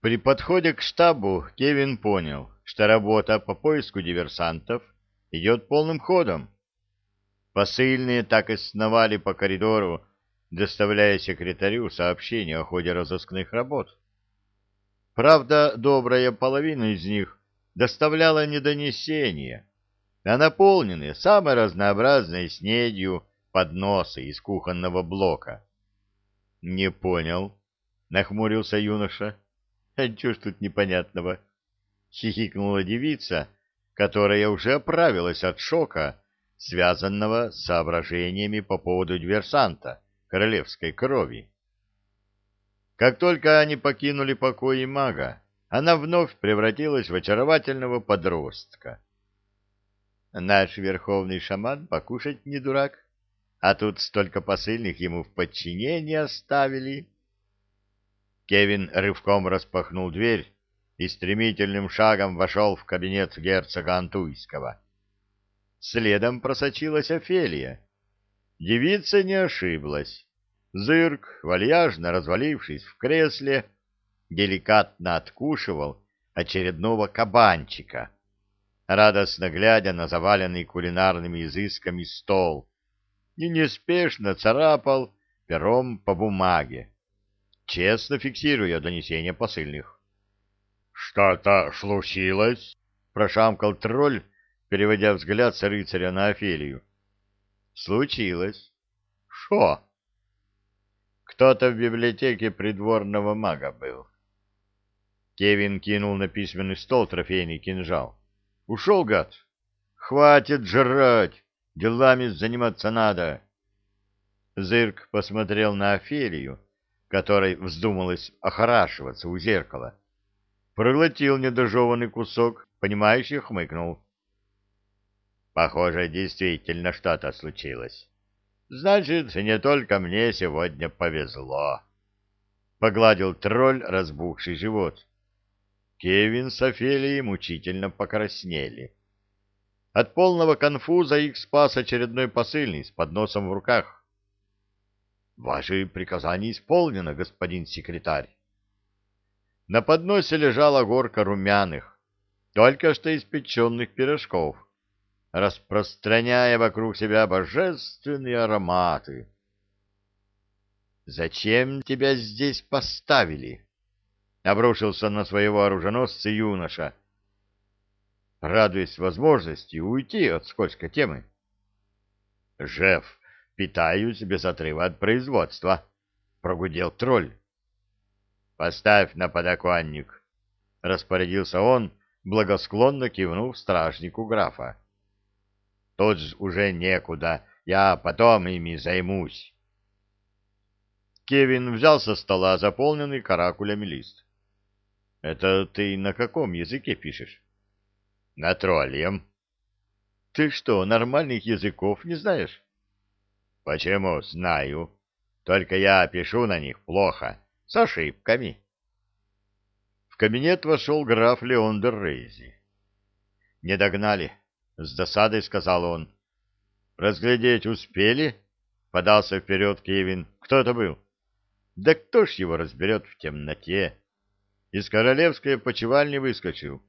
При подходе к штабу Кевин понял, что работа по поиску диверсантов идет полным ходом. Посыльные так и сновали по коридору, доставляя секретарю сообщения о ходе разыскных работ. Правда, добрая половина из них доставляла не донесения, а наполненные самой разнообразной снедью подносы из кухонного блока. — Не понял, — нахмурился юноша. — А чё ж тут непонятного? — хихикнула девица, которая уже оправилась от шока, связанного с соображениями по поводу диверсанта королевской крови. Как только они покинули покои мага, она вновь превратилась в очаровательного подростка. Наш верховный шаман покушать не дурак, а тут столько посыльных ему в подчинении оставили. Кевин рывком распахнул дверь и стремительным шагом вошел в кабинет герцога Антуйского. Следом просочилась Офелия. Девица не ошиблась. Зырк, вальяжно развалившись в кресле, деликатно откушивал очередного кабанчика, радостно глядя на заваленный кулинарными изысками стол, и неспешно царапал пером по бумаге, честно фиксируя донесения посыльных. — Что-то случилось? — прошамкал тролль, переводя взгляд с рыцаря на Офелию. — Случилось. — Шо? Кто-то в библиотеке придворного мага был. Кевин кинул на письменный стол трофейный кинжал. Ушел, гад? Хватит жрать, делами заниматься надо. Зырк посмотрел на Офелию, которой вздумалось охорашиваться у зеркала. Проглотил недожеванный кусок, понимающий хмыкнул. Похоже, действительно что-то случилось. Значит, не только мне сегодня повезло. Погладил тролль разбухший живот. Кевин с Офелией мучительно покраснели. От полного конфуза их спас очередной посыльный с подносом в руках. — Ваши приказания исполнено, господин секретарь. На подносе лежала горка румяных, только что испеченных пирожков, распространяя вокруг себя божественные ароматы. «Зачем тебя здесь поставили?» — обрушился на своего оруженосца юноша, радуясь возможности уйти от скользкой темы. «Жеф, питаюсь без отрыва от производства», — прогудел тролль. «Поставь на подоконник», — распорядился он, благосклонно кивнув стражнику графа. «Тут уже некуда, я потом ими займусь». Кевин взял со стола заполненный каракулями лист. — Это ты на каком языке пишешь? — На тролльем. — Ты что, нормальных языков не знаешь? — Почему знаю? Только я пишу на них плохо, с ошибками. В кабинет вошел граф Леондер Рейзи. — Не догнали, — с досадой сказал он. — Разглядеть успели? — подался вперед Кевин. — Кто это был? — Да кто ж его разберет в темноте? — из королевской почевальни выскочил.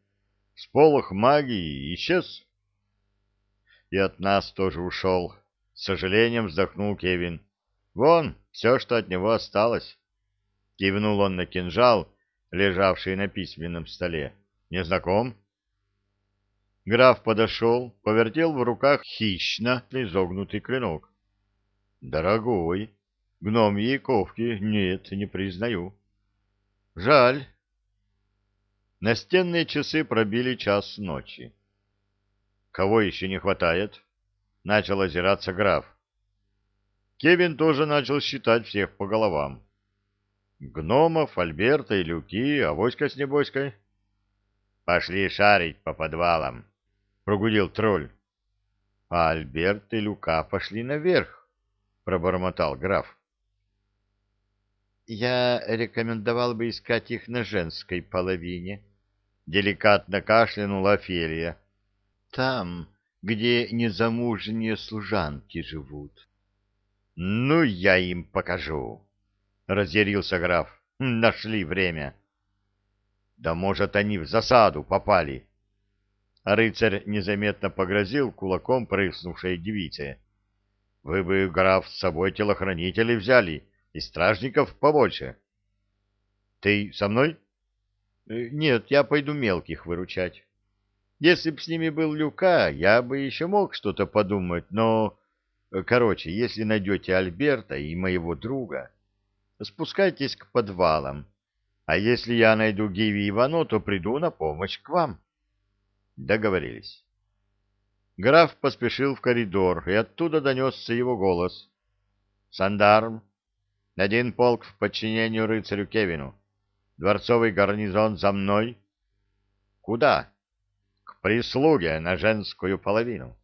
С полох магии исчез. И от нас тоже ушел. С сожалением вздохнул Кевин. Вон, все, что от него осталось. Кивнул он на кинжал, лежавший на письменном столе. Не знаком? Граф подошел, повертел в руках хищно изогнутый клинок. Дорогой, гномьи ковки нет, не признаю. Жаль, Настенные часы пробили час ночи. «Кого еще не хватает?» — начал озираться граф. Кевин тоже начал считать всех по головам. Гномов, Альберта и Люки, авоська с небоськой. «Пошли шарить по подвалам», — прогудел тролль. «А Альберт и Люка пошли наверх», — пробормотал граф. «Я рекомендовал бы искать их на женской половине», деликатно кашлянула Офелия. Там, где незамужние служанки живут. Ну, я им покажу, разъярился граф. Нашли время. Да может, они в засаду попали. Рыцарь незаметно погрозил кулаком прыснувшей девице. Вы бы, граф, с собой телохранителей взяли и стражников побольше. Ты со мной? Э, нет, я пойду мелких выручать. Если б с ними был Люка, я бы еще мог что-то подумать, но... Короче, если найдете Альберта и моего друга, спускайтесь к подвалам. А если я найду Гиви и Ивано, то приду на помощь к вам. Договорились. Граф поспешил в коридор, и оттуда донесся его голос. «Сандарм, один полк в подчинению рыцарю Кевину. Дворцовый гарнизон за мной». «Куда?» «К прислуге на женскую половину».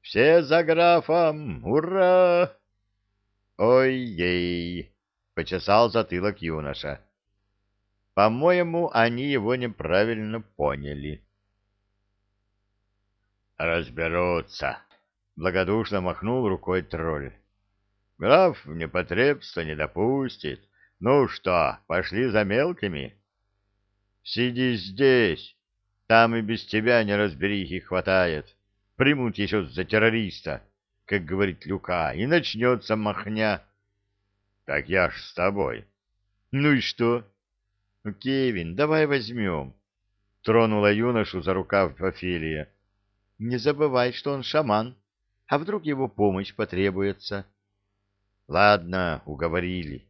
«Все за графом! Ура!» «Ой-ей!» — почесал затылок юноша. «По-моему, они его неправильно поняли». «Разберутся!» — благодушно махнул рукой тролль. «Граф в непотребство не допустит. Ну что, пошли за мелкими?» «Сиди здесь, там и без тебя неразберихи хватает. Примут еще за террориста, как говорит Люка, и начнется махня». «Так я ж с тобой». «Ну и что?» «Ну, «Кевин, давай возьмем». Тронула юношу за рукав Офелия. Не забывай, что он шаман. А вдруг его помощь потребуется? Ладно, уговорили.